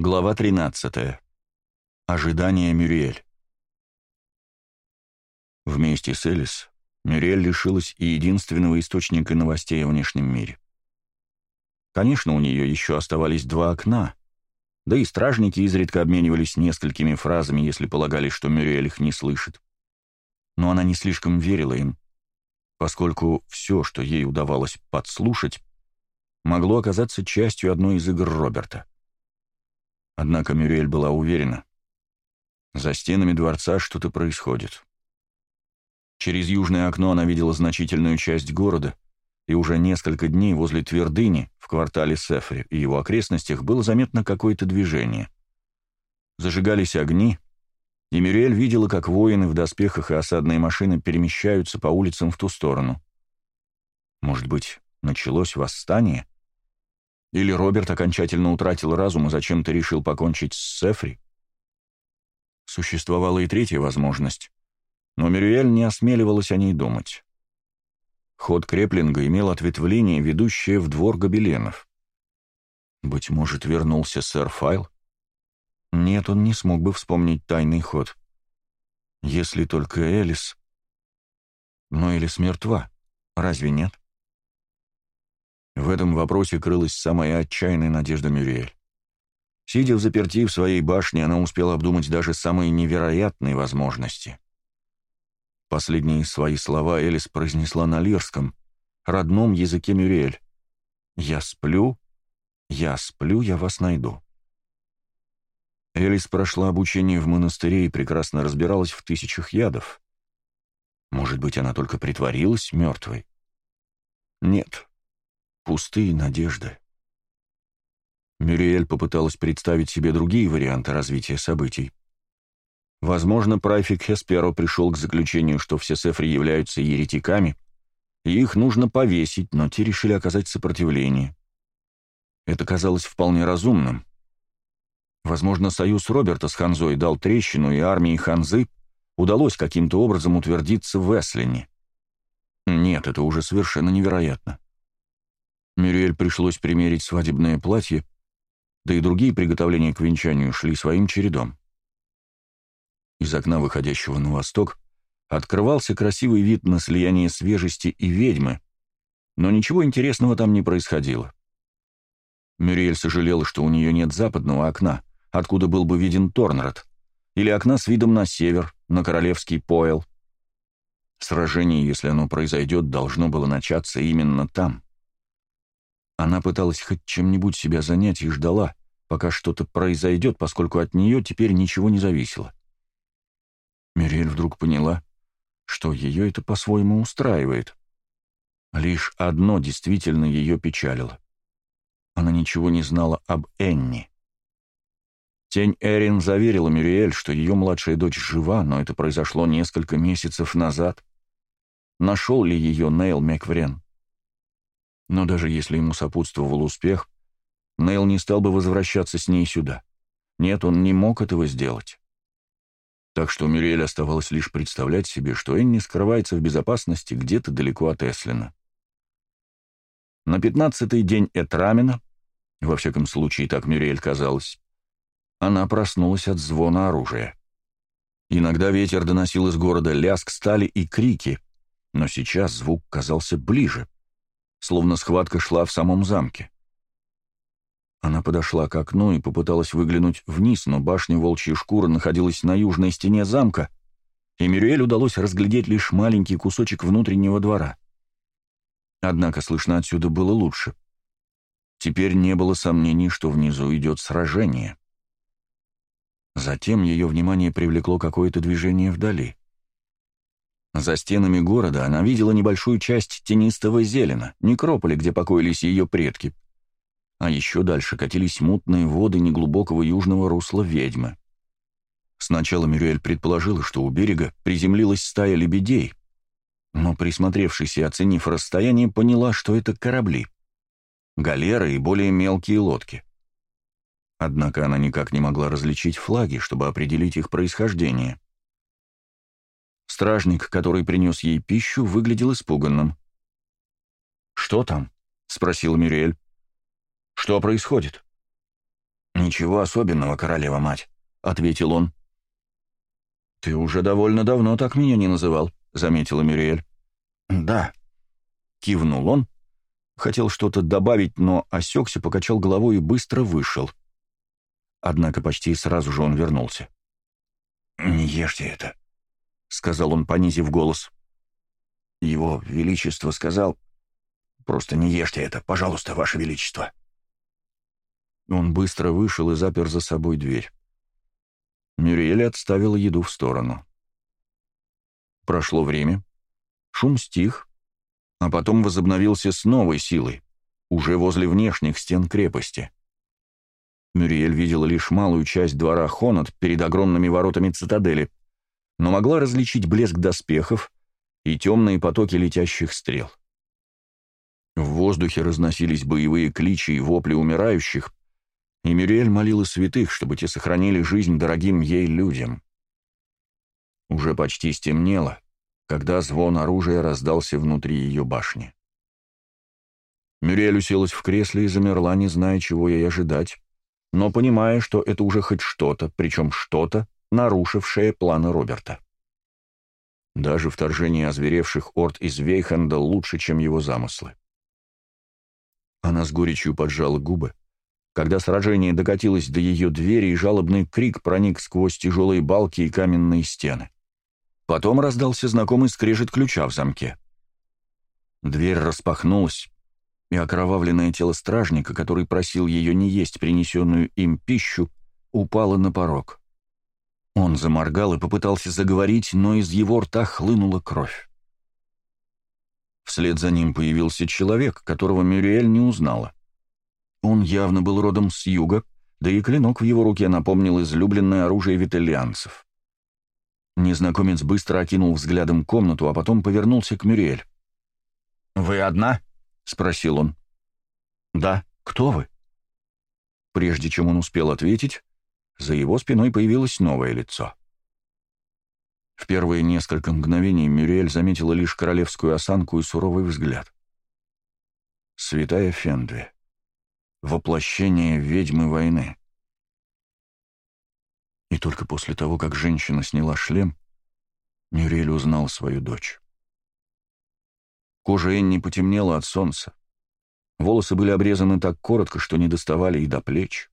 Глава 13. Ожидание Мюриэль. Вместе с Элис Мюриэль лишилась и единственного источника новостей о внешнем мире. Конечно, у нее еще оставались два окна, да и стражники изредка обменивались несколькими фразами, если полагали, что Мюриэль их не слышит. Но она не слишком верила им, поскольку все, что ей удавалось подслушать, могло оказаться частью одной из игр Роберта. Однако Мюрель была уверена. За стенами дворца что-то происходит. Через южное окно она видела значительную часть города, и уже несколько дней возле твердыни в квартале Сефри и его окрестностях было заметно какое-то движение. Зажигались огни, и Мюриэль видела, как воины в доспехах и осадные машины перемещаются по улицам в ту сторону. Может быть, началось восстание? — или Роберт окончательно утратил разум и зачем-то решил покончить с Сефри? Существовала и третья возможность, но Мюриэль не осмеливалась о ней думать. Ход Креплинга имел ответвление, ведущее в двор гобеленов. Быть может, вернулся сэр Файл? Нет, он не смог бы вспомнить тайный ход. Если только Элис... Ну, но Элис мертва, разве нет? — в этом вопросе крылась самая отчаянная надежда Мюриэль. Сидя в заперти в своей башне, она успела обдумать даже самые невероятные возможности. Последние свои слова Элис произнесла на лирском, родном языке Мюриэль. «Я сплю, я сплю, я вас найду». Элис прошла обучение в монастыре и прекрасно разбиралась в тысячах ядов. Может быть, она только притворилась мертвой? Нет, Пустые надежды. Мюриэль попыталась представить себе другие варианты развития событий. Возможно, прайфик Хесперо пришел к заключению, что все сефри являются еретиками, и их нужно повесить, но те решили оказать сопротивление. Это казалось вполне разумным. Возможно, союз Роберта с Ханзой дал трещину, и армии Ханзы удалось каким-то образом утвердиться в Эслине. Нет, это уже совершенно невероятно. Мюриэль пришлось примерить свадебное платье, да и другие приготовления к венчанию шли своим чередом. Из окна, выходящего на восток, открывался красивый вид на слияние свежести и ведьмы, но ничего интересного там не происходило. Мюриэль сожалела, что у нее нет западного окна, откуда был бы виден Торнрад, или окна с видом на север, на Королевский поэл. Сражение, если оно произойдет, должно было начаться именно там — она пыталась хоть чем-нибудь себя занять и ждала, пока что-то произойдет, поскольку от нее теперь ничего не зависело. Мириэль вдруг поняла, что ее это по-своему устраивает. Лишь одно действительно ее печалило. Она ничего не знала об Энни. Тень Эрин заверила Мюриэль, что ее младшая дочь жива, но это произошло несколько месяцев назад. Нашел ли ее Нейл Мекврен? Но даже если ему сопутствовал успех, Нейл не стал бы возвращаться с ней сюда. Нет, он не мог этого сделать. Так что Мирель оставалось лишь представлять себе, что Энни скрывается в безопасности где-то далеко от Эслина. На пятнадцатый день Этрамина, во всяком случае так Мирель казалось, она проснулась от звона оружия. Иногда ветер доносил из города лязг стали и крики, но сейчас звук казался ближе — словно схватка шла в самом замке. Она подошла к окну и попыталась выглянуть вниз, но башня волчьей шкуры находилась на южной стене замка, и Мюриэль удалось разглядеть лишь маленький кусочек внутреннего двора. Однако слышно отсюда было лучше. Теперь не было сомнений, что внизу идет сражение. Затем ее внимание привлекло какое-то движение вдали. За стенами города она видела небольшую часть тенистого зелена, некрополя, где покоились ее предки. А еще дальше катились мутные воды неглубокого южного русла ведьмы. Сначала Мюрель предположила, что у берега приземлилась стая лебедей, но, присмотревшись и оценив расстояние, поняла, что это корабли. Галеры и более мелкие лодки. Однако она никак не могла различить флаги, чтобы определить их происхождение. Стражник, который принес ей пищу, выглядел испуганным. «Что там?» — спросил Мюриэль. «Что происходит?» «Ничего особенного, королева-мать», — ответил он. «Ты уже довольно давно так меня не называл», — заметила Мюриэль. «Да», — кивнул он. Хотел что-то добавить, но осекся, покачал головой и быстро вышел. Однако почти сразу же он вернулся. «Не ешьте это», — сказал он, понизив голос. Его Величество сказал, «Просто не ешьте это, пожалуйста, Ваше Величество». Он быстро вышел и запер за собой дверь. Мюриэль отставила еду в сторону. Прошло время. Шум стих, а потом возобновился с новой силой, уже возле внешних стен крепости. Мюриэль видела лишь малую часть двора Хонат перед огромными воротами цитадели — но могла различить блеск доспехов и темные потоки летящих стрел. В воздухе разносились боевые кличи и вопли умирающих, и Мюриэль молила святых, чтобы те сохранили жизнь дорогим ей людям. Уже почти стемнело, когда звон оружия раздался внутри ее башни. Мюриэль уселась в кресле и замерла, не зная, чего ей ожидать, но понимая, что это уже хоть что-то, причем что-то, нарушившее планы Роберта. Даже вторжение озверевших орд из Вейхенда лучше, чем его замыслы. Она с горечью поджала губы, когда сражение докатилось до ее двери, и жалобный крик проник сквозь тяжелые балки и каменные стены. Потом раздался знакомый скрежет ключа в замке. Дверь распахнулась, и окровавленное тело стражника, который просил ее не есть принесенную им пищу, упало на порог. Он заморгал и попытался заговорить, но из его рта хлынула кровь. Вслед за ним появился человек, которого Мюриэль не узнала. Он явно был родом с юга, да и клинок в его руке напомнил излюбленное оружие витальянцев. Незнакомец быстро окинул взглядом комнату, а потом повернулся к Мюриэль. «Вы одна?» — спросил он. «Да. Кто вы?» Прежде чем он успел ответить, за его спиной появилось новое лицо. В первые несколько мгновений Мюриэль заметила лишь королевскую осанку и суровый взгляд. Святая Фендви. Воплощение ведьмы войны. И только после того, как женщина сняла шлем, Мюриэль узнал свою дочь. Кожа Энни потемнела от солнца. Волосы были обрезаны так коротко, что не доставали и до плеч.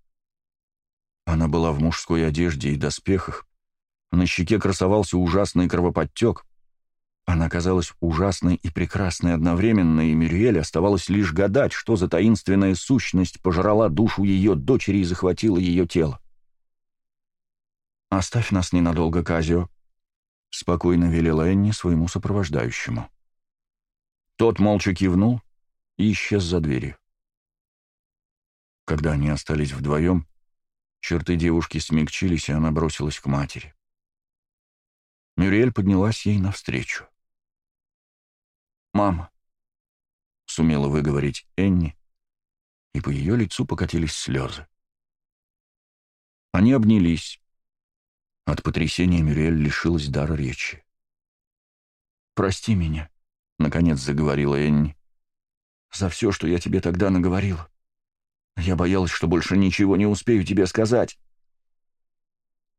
Она была в мужской одежде и доспехах. На щеке красовался ужасный кровоподтек. Она казалась ужасной и прекрасной одновременно, и Мюриэль оставалось лишь гадать, что за таинственная сущность пожрала душу ее дочери и захватила ее тело. «Оставь нас ненадолго, Казио», — спокойно велела Энни своему сопровождающему. Тот молча кивнул и исчез за дверью. Когда они остались вдвоем, Черты девушки смягчились, и она бросилась к матери. Мюриэль поднялась ей навстречу. «Мама», — сумела выговорить Энни, и по ее лицу покатились слезы. Они обнялись. От потрясения Мюриэль лишилась дара речи. «Прости меня», — наконец заговорила Энни, — «за все, что я тебе тогда наговорила. Я боялась, что больше ничего не успею тебе сказать».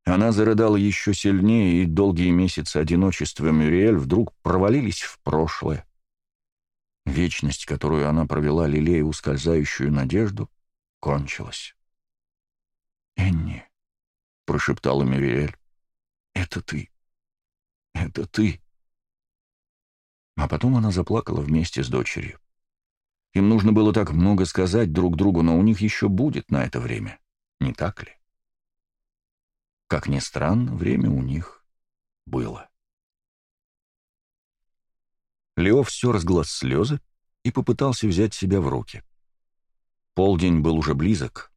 Она зарыдала еще сильнее, и долгие месяцы одиночества Мюриэль вдруг провалились в прошлое. Вечность, которую она провела, лелея ускользающую надежду, кончилась. «Энни», — прошептала Мюриэль, — «это ты. Это ты». А потом она заплакала вместе с дочерью. Им нужно было так много сказать друг другу, но у них еще будет на это время, не так ли? Как ни странно, время у них было. Лео все разглаз слезы и попытался взять себя в руки. Полдень был уже близок.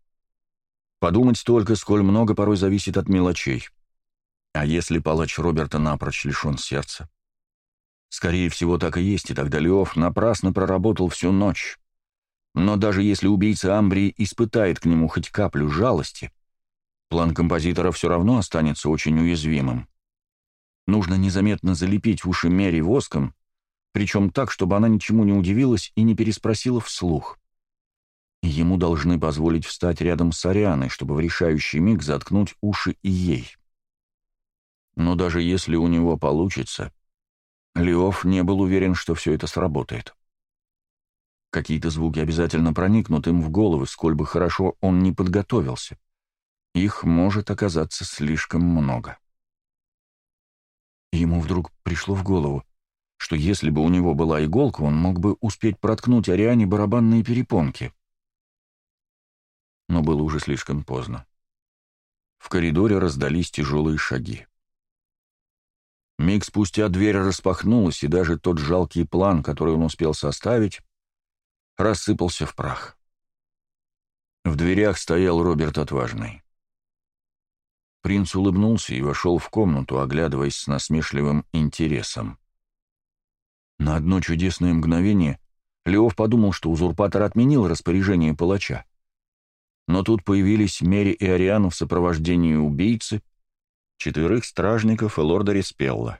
Подумать только, сколь много порой зависит от мелочей. А если палач Роберта напрочь лишен сердца? Скорее всего, так и есть, и тогда Леоф напрасно проработал всю ночь. Но даже если убийца Амбрии испытает к нему хоть каплю жалости, план композитора все равно останется очень уязвимым. Нужно незаметно залепить в уши Мери воском, причем так, чтобы она ничему не удивилась и не переспросила вслух. Ему должны позволить встать рядом с Арианой, чтобы в решающий миг заткнуть уши и ей. Но даже если у него получится — Леоф не был уверен, что все это сработает. Какие-то звуки обязательно проникнут им в головы, сколь бы хорошо он не подготовился. Их может оказаться слишком много. Ему вдруг пришло в голову, что если бы у него была иголка, он мог бы успеть проткнуть Ариане барабанные перепонки. Но было уже слишком поздно. В коридоре раздались тяжелые шаги. Миг спустя дверь распахнулась, и даже тот жалкий план, который он успел составить, рассыпался в прах. В дверях стоял Роберт Отважный. Принц улыбнулся и вошел в комнату, оглядываясь с насмешливым интересом. На одно чудесное мгновение Леов подумал, что узурпатор отменил распоряжение палача. Но тут появились Мери и Ариану в сопровождении убийцы, четверых стражников и лорда Респелла.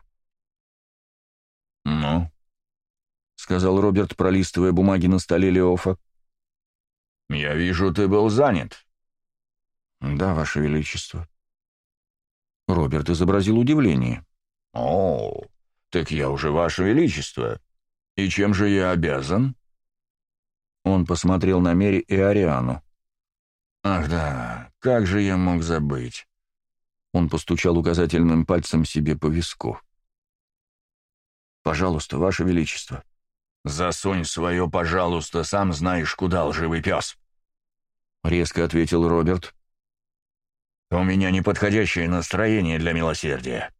«Ну?» — сказал Роберт, пролистывая бумаги на столе Леофа. «Я вижу, ты был занят». «Да, Ваше Величество». Роберт изобразил удивление. «О, так я уже Ваше Величество. И чем же я обязан?» Он посмотрел на Мери и Ариану. «Ах да, как же я мог забыть? Он постучал указательным пальцем себе по виску. «Пожалуйста, Ваше Величество». «Засунь свое, пожалуйста, сам знаешь куда, лживый пес!» Резко ответил Роберт. «У меня неподходящее настроение для милосердия.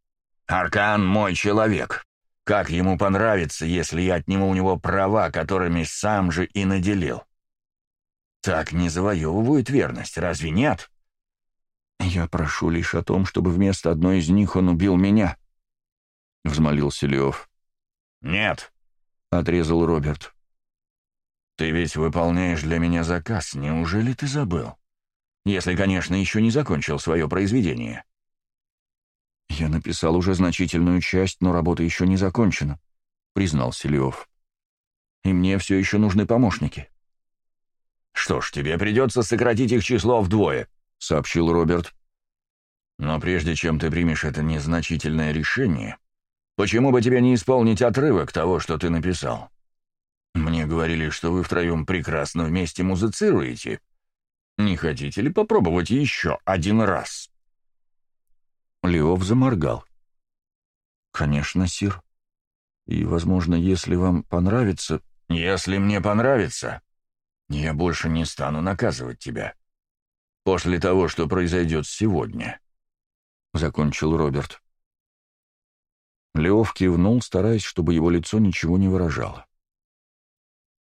Аркан мой человек. Как ему понравится, если я отниму у него права, которыми сам же и наделил? Так не завоевывают верность, разве нет?» «Я прошу лишь о том, чтобы вместо одной из них он убил меня», — взмолился Лев. «Нет», — отрезал Роберт. «Ты ведь выполняешь для меня заказ, неужели ты забыл? Если, конечно, еще не закончил свое произведение». «Я написал уже значительную часть, но работа еще не закончена», — признался Леов. «И мне все еще нужны помощники». «Что ж, тебе придется сократить их число вдвое», сообщил Роберт. «Но прежде чем ты примешь это незначительное решение, почему бы тебе не исполнить отрывок того, что ты написал? Мне говорили, что вы втроем прекрасно вместе музыцируете. Не хотите ли попробовать еще один раз?» Леов заморгал. «Конечно, Сир. И, возможно, если вам понравится...» «Если мне понравится, я больше не стану наказывать тебя», после того, что произойдет сегодня», — закончил Роберт. Лев кивнул, стараясь, чтобы его лицо ничего не выражало.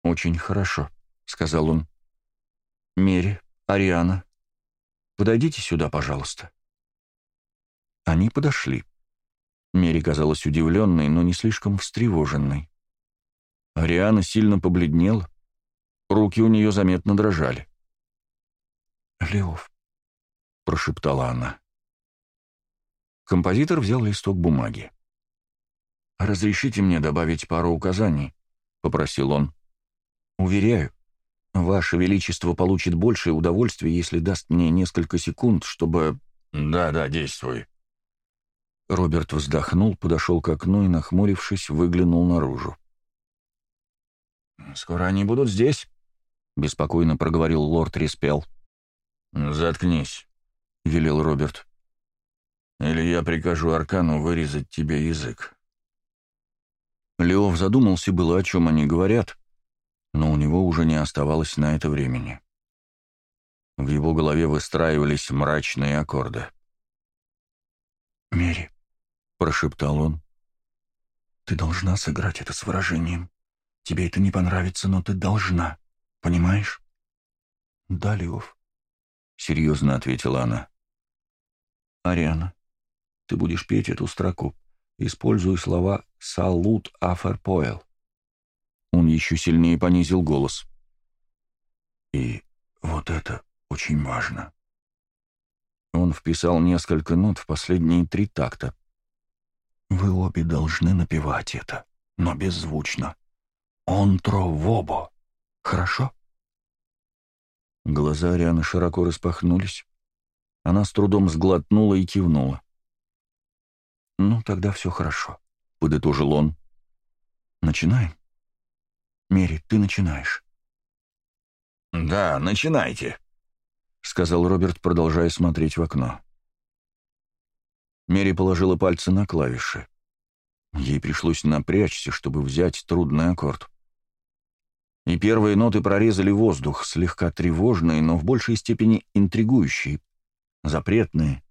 «Очень хорошо», — сказал он. «Мери, Ариана, подойдите сюда, пожалуйста». Они подошли. Мери казалась удивленной, но не слишком встревоженной. Ариана сильно побледнела. Руки у нее заметно дрожали. «Лев», — прошептала она. Композитор взял листок бумаги. «Разрешите мне добавить пару указаний», — попросил он. «Уверяю, Ваше Величество получит большее удовольствие, если даст мне несколько секунд, чтобы...» «Да-да, действуй». Роберт вздохнул, подошел к окну и, нахмурившись, выглянул наружу. «Скоро они будут здесь», — беспокойно проговорил лорд Респел. «Заткнись», — велел Роберт. «Или я прикажу Аркану вырезать тебе язык». Леов задумался было, о чем они говорят, но у него уже не оставалось на это времени. В его голове выстраивались мрачные аккорды. «Мери», — прошептал он, — «ты должна сыграть это с выражением. Тебе это не понравится, но ты должна, понимаешь?» «Да, Леов», серьезно ответила она. «Ариана, ты будешь петь эту строку, используя слова «салут аферпоэл». Он еще сильнее понизил голос. «И вот это очень важно». Он вписал несколько нот в последние три такта. «Вы обе должны напевать это, но беззвучно. Он тро вобо. Хорошо?» Глаза Арианы широко распахнулись. Она с трудом сглотнула и кивнула. «Ну, тогда все хорошо», — подытожил он. «Начинаем?» «Мери, ты начинаешь». «Да, начинайте», — сказал Роберт, продолжая смотреть в окно. Мери положила пальцы на клавиши. Ей пришлось напрячься, чтобы взять трудный аккорд и первые ноты прорезали воздух, слегка тревожные, но в большей степени интригующие, запретные.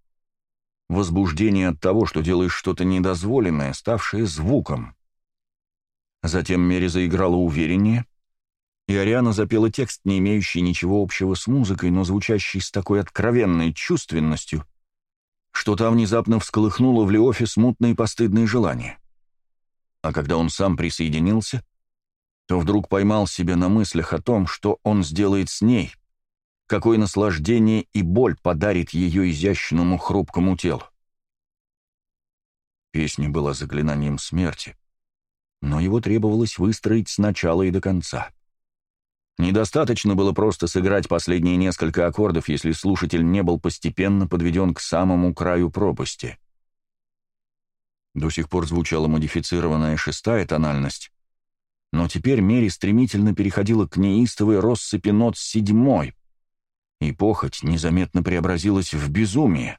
Возбуждение от того, что делаешь что-то недозволенное, ставшее звуком. Затем Мери заиграла увереннее, и Ариана запела текст, не имеющий ничего общего с музыкой, но звучащий с такой откровенной чувственностью, что та внезапно всколыхнула в Леофе смутные постыдные желания. А когда он сам присоединился — то вдруг поймал себя на мыслях о том, что он сделает с ней, какое наслаждение и боль подарит ее изящному хрупкому телу. Песня была заклинанием смерти, но его требовалось выстроить сначала и до конца. Недостаточно было просто сыграть последние несколько аккордов, если слушатель не был постепенно подведен к самому краю пропасти. До сих пор звучала модифицированная шестая тональность, но теперь Мери стремительно переходила к неистовой россыпи нот седьмой, и похоть незаметно преобразилась в безумие.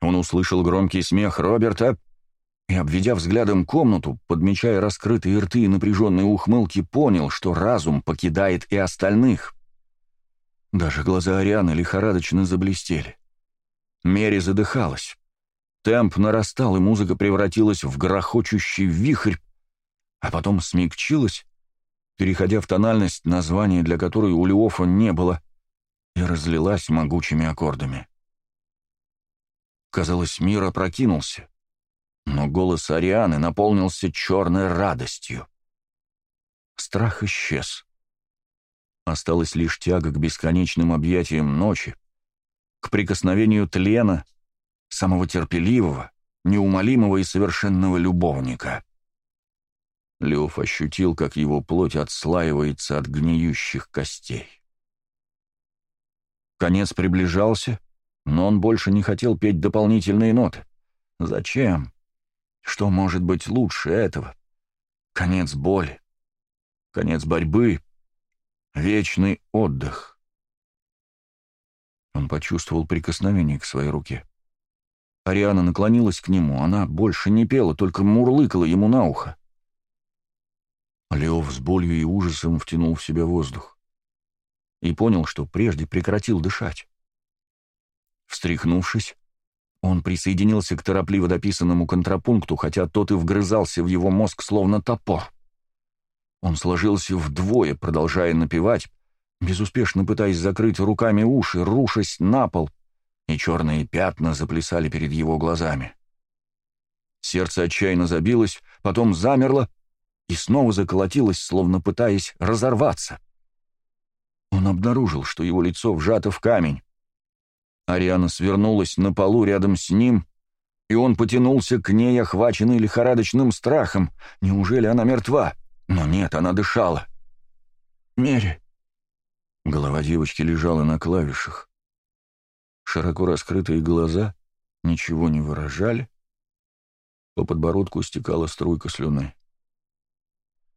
Он услышал громкий смех Роберта и, обведя взглядом комнату, подмечая раскрытые рты и напряженные ухмылки, понял, что разум покидает и остальных. Даже глаза Арианы лихорадочно заблестели. Мери задыхалась. Темп нарастал, и музыка превратилась в грохочущий вихрь, а потом смягчилась, переходя в тональность названия, для которой у Леофа не было, и разлилась могучими аккордами. Казалось, мир опрокинулся, но голос Арианы наполнился черной радостью. Страх исчез. Осталась лишь тяга к бесконечным объятиям ночи, к прикосновению тлена, самого терпеливого, неумолимого и совершенного любовника. Лев ощутил, как его плоть отслаивается от гниющих костей. Конец приближался, но он больше не хотел петь дополнительные ноты. Зачем? Что может быть лучше этого? Конец боли, конец борьбы, вечный отдых. Он почувствовал прикосновение к своей руке. Ариана наклонилась к нему, она больше не пела, только мурлыкала ему на ухо. Леов с болью и ужасом втянул в себя воздух и понял, что прежде прекратил дышать. Встряхнувшись, он присоединился к торопливо дописанному контрапункту, хотя тот и вгрызался в его мозг словно топор. Он сложился вдвое, продолжая напевать, безуспешно пытаясь закрыть руками уши, рушась на пол, и черные пятна заплясали перед его глазами. Сердце отчаянно забилось, потом замерло, и снова заколотилось, словно пытаясь разорваться. Он обнаружил, что его лицо вжато в камень. Ариана свернулась на полу рядом с ним, и он потянулся к ней, охваченный лихорадочным страхом. Неужели она мертва? Но нет, она дышала. «Мери!» Голова девочки лежала на клавишах. Широко раскрытые глаза ничего не выражали. По подбородку стекала струйка слюны.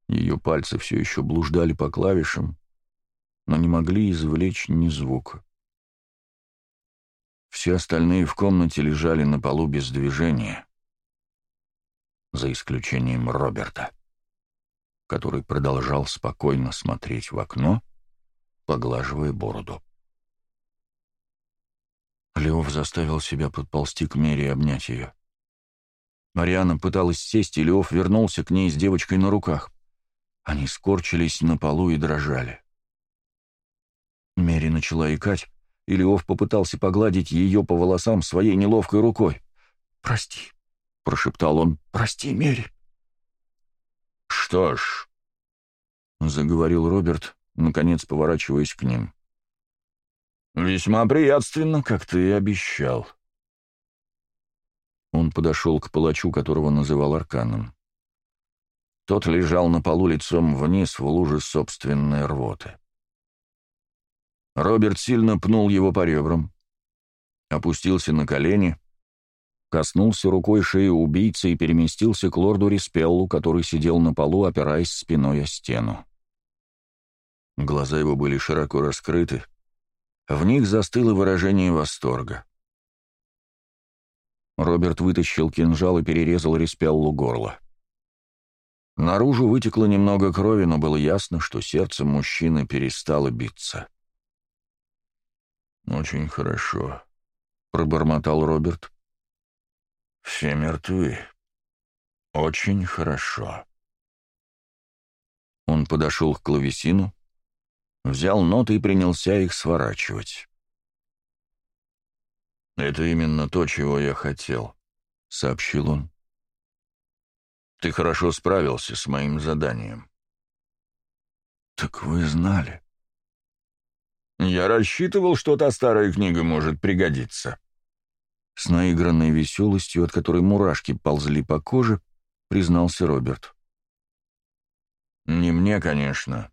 Ее пальцы все еще блуждали по клавишам, но не могли извлечь ни звука. Все остальные в комнате лежали на полу без движения, за исключением Роберта, который продолжал спокойно смотреть в окно, поглаживая бороду. Лев заставил себя подползти к Мере и обнять ее. Мариана пыталась сесть, и Лев вернулся к ней с девочкой на руках. Они скорчились на полу и дрожали. Мери начала икать, и Леов попытался погладить ее по волосам своей неловкой рукой. «Прости», — прошептал он, — «прости, Мери». «Что ж», — заговорил Роберт, наконец поворачиваясь к ним. «Весьма приятственно, как ты и обещал». Он подошел к палачу, которого называл Арканом. Тот лежал на полу лицом вниз в луже собственной рвоты. Роберт сильно пнул его по ребрам, опустился на колени, коснулся рукой шеи убийцы и переместился к лорду Респеллу, который сидел на полу, опираясь спиной о стену. Глаза его были широко раскрыты, в них застыло выражение восторга. Роберт вытащил кинжал и перерезал Респеллу горло. — Наружу вытекло немного крови, но было ясно, что сердце мужчины перестало биться. «Очень хорошо», — пробормотал Роберт. «Все мертвы. Очень хорошо». Он подошел к клавесину, взял ноты и принялся их сворачивать. «Это именно то, чего я хотел», — сообщил он. Ты хорошо справился с моим заданием. Так вы знали. Я рассчитывал, что та старая книга может пригодиться. С наигранной веселостью, от которой мурашки ползли по коже, признался Роберт. Не мне, конечно.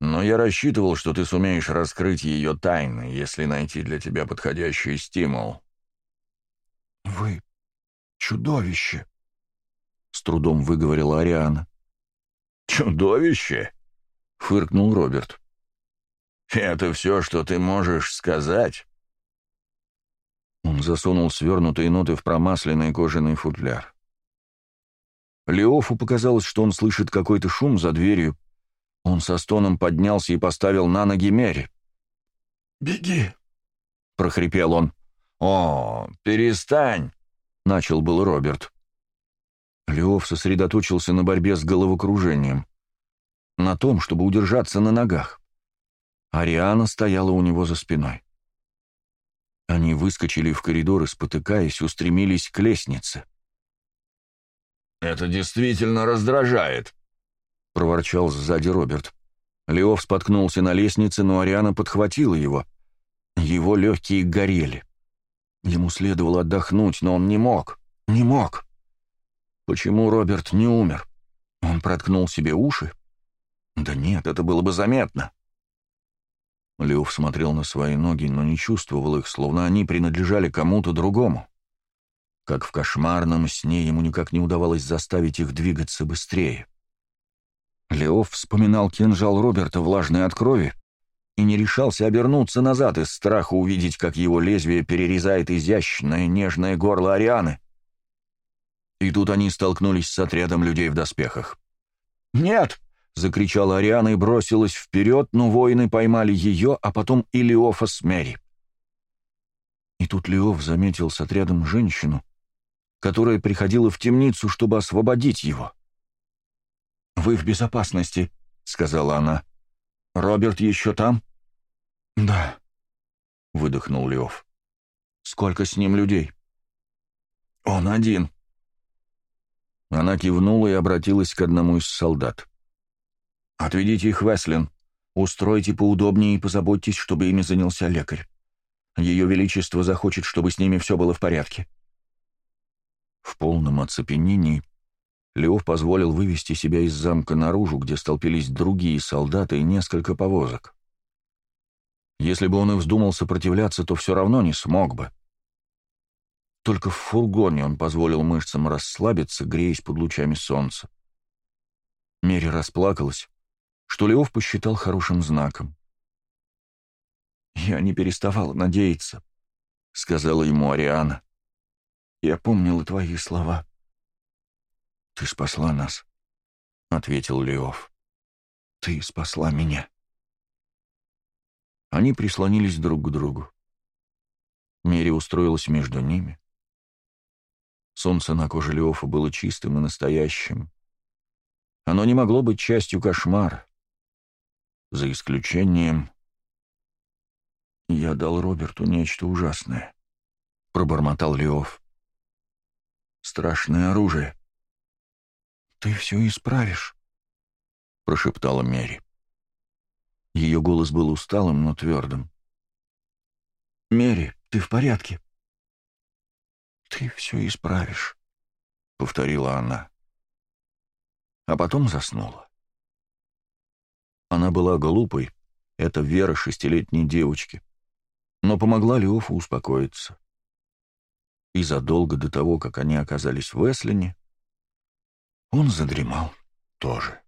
Но я рассчитывал, что ты сумеешь раскрыть ее тайны, если найти для тебя подходящий стимул. Вы чудовище! с трудом выговорила Ариана. «Чудовище!» — фыркнул Роберт. «Это все, что ты можешь сказать?» Он засунул свернутые ноты в промасленный кожаный футляр. Леофу показалось, что он слышит какой-то шум за дверью. Он со стоном поднялся и поставил на ноги Мэри. «Беги!» — прохрипел он. «О, перестань!» — начал был Роберт. Леов сосредоточился на борьбе с головокружением. На том, чтобы удержаться на ногах. Ариана стояла у него за спиной. Они выскочили в коридор и, спотыкаясь, устремились к лестнице. «Это действительно раздражает», — проворчал сзади Роберт. Леов споткнулся на лестнице, но Ариана подхватила его. Его легкие горели. Ему следовало отдохнуть, но он не мог, не мог. Почему Роберт не умер? Он проткнул себе уши? Да нет, это было бы заметно. Леов смотрел на свои ноги, но не чувствовал их, словно они принадлежали кому-то другому. Как в кошмарном сне ему никак не удавалось заставить их двигаться быстрее. Леов вспоминал кинжал Роберта, влажный от крови, и не решался обернуться назад из страха увидеть, как его лезвие перерезает изящное нежное горло Арианы. И тут они столкнулись с отрядом людей в доспехах. «Нет!» — закричала Ариана и бросилась вперед, но воины поймали ее, а потом и Леофа с Мэри. И тут Леоф заметил с отрядом женщину, которая приходила в темницу, чтобы освободить его. «Вы в безопасности», — сказала она. «Роберт еще там?» «Да», — выдохнул Леоф. «Сколько с ним людей?» «Он один», она кивнула и обратилась к одному из солдат. «Отведите их Веслин. Устройте поудобнее и позаботьтесь, чтобы ими занялся лекарь. Ее Величество захочет, чтобы с ними все было в порядке». В полном оцепенении Леов позволил вывести себя из замка наружу, где столпились другие солдаты и несколько повозок. Если бы он и вздумал сопротивляться, то все равно не смог бы. Только в фургоне он позволил мышцам расслабиться, греясь под лучами солнца. Мери расплакалась, что Леов посчитал хорошим знаком. «Я не переставал надеяться», — сказала ему Ариана. «Я помнила твои слова». «Ты спасла нас», — ответил Леов. «Ты спасла меня». Они прислонились друг к другу. Мери устроилась между ними. Солнце на коже Леофа было чистым и настоящим. Оно не могло быть частью кошмара. За исключением... «Я дал Роберту нечто ужасное», — пробормотал Леоф. «Страшное оружие». «Ты все исправишь», — прошептала Мэри. Ее голос был усталым, но твердым. «Мэри, ты в порядке?» ты все исправишь», — повторила она. А потом заснула. Она была глупой, это вера шестилетней девочки, но помогла Леофу успокоиться. И задолго до того, как они оказались в Эслине, он задремал тоже.